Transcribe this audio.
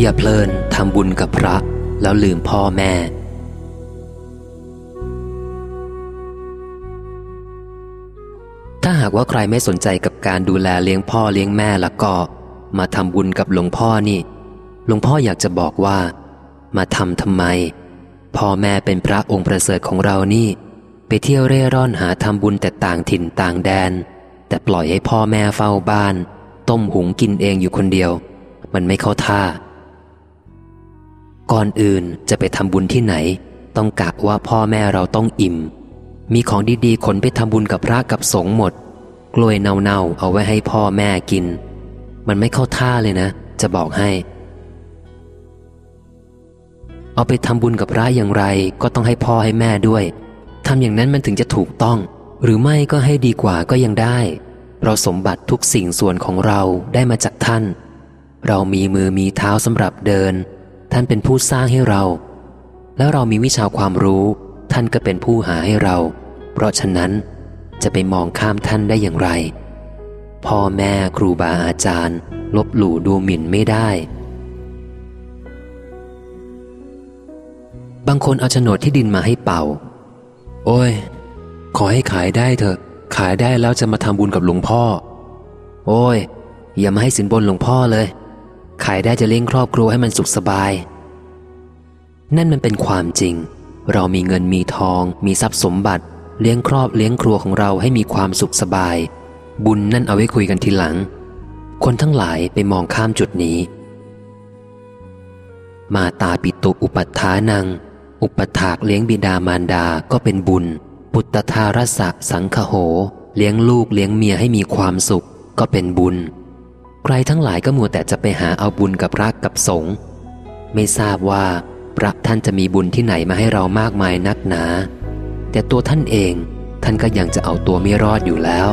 อย่าเพลินทำบุญกับพระแล้วลืมพ่อแม่ ถ้าหากว่าใครไม่สนใจกับการดูแลเลี้ยงพ่อเลี้ยงแม่แล้วก็ มาทำบุญกับหลวงพ่อนี่ หลวงพ่ออยากจะบอกว่า มาทำทำไม พ่อแม่เป็นพระองค์ประเสริฐของเรานี่ ไปเที่ยวเร่ร่อนหาทำบุญแต่ต่างถิ่นต่างแดน แต่ปล่อยให้พ่อแม่เฝ้าบ้าน ต้มหุงกินเองอยู่คนเดียว มันไม่เข้าท่า ก่อนอื่นจะไปทำบุญที่ไหน ต้องกะว่าพ่อแม่เราต้องอิ่ม มีของดีๆขนไปทำบุญกับพระกับสงฆ์หมด กล้วยเน่าๆเอาไว้ให้พ่อแม่กิน มันไม่เข้าท่าเลยนะ จะบอกให้ เอาไปทำบุญกับพระอย่างไรก็ต้องให้พ่อให้แม่ด้วยทำอย่างนั้นมันถึงจะถูกต้อง หรือไม่ก็ให้ดีกว่าก็ยังได้เพราะสมบัติทุกสิ่งส่วนของเราได้มาจากท่าน เรามีมือมีเท้าสำหรับเดิน ท่านเป็นผู้สร้างให้เรา แล้วเรามีวิชาความรู้ ท่านก็เป็นผู้หาให้เรา เพราะฉะนั้นจะไปมองข้ามท่านได้อย่างไร พ่อแม่ครูบาอาจารย์ ลบหลู่ดูหมิ่นไม่ได้ บางคนเอาโฉนดที่ดินมาให้เป่า โอ้ย ขอให้ขายได้เถอะ ขายได้แล้วจะมาทำบุญกับหลวงพ่อ โอ้ย อย่ามาให้สินบนหลวงพ่อเลย ขายได้จะเลี้ยงครอบครัวให้มันสุขสบาย นั่นมันเป็นความจริง เรามีเงินมีทอง มีทรัพย์สมบัติ เลี้ยงครอบเลี้ยงครัวของเราให้มีความสุขสบาย บุญนั่นเอาไว้คุยกันทีหลัง คนทั้งหลายไปมองข้ามจุดนี้ มาตาปิตุอุปัฏฐานัง อุปถากเลี้ยงบิดามารดาก็เป็นบุญ ปุตตารสะสังคโห เลี้ยงลูกเลี้ยงเมียให้มีความสุขก็เป็นบุญ ใครทั้งหลายก็มัวแต่จะไปหาเอาบุญกับรักกับสงฆ์ไม่ทราบว่าพระท่านจะมีบุญที่ไหนมาให้เรามากมายนักหนา แต่ตัวท่านเองท่านก็ยังจะเอาตัวไม่รอดอยู่แล้ว